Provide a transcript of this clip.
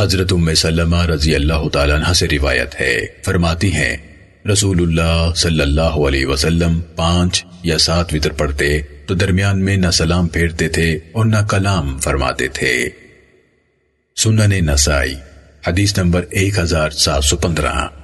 حضرت ام سلمہ رضی اللہ تعالیٰ عنہ سے روایت ہے۔ فرماتی ہیں، رسول اللہ صلی اللہ علیہ وسلم پانچ یا سات وطر پڑھتے تو درمیان میں نہ سلام پھیرتے تھے اور نہ کلام فرماتے تھے۔ سنن نسائی، حدیث نمبر ایک ہزار سات سو پندرہ۔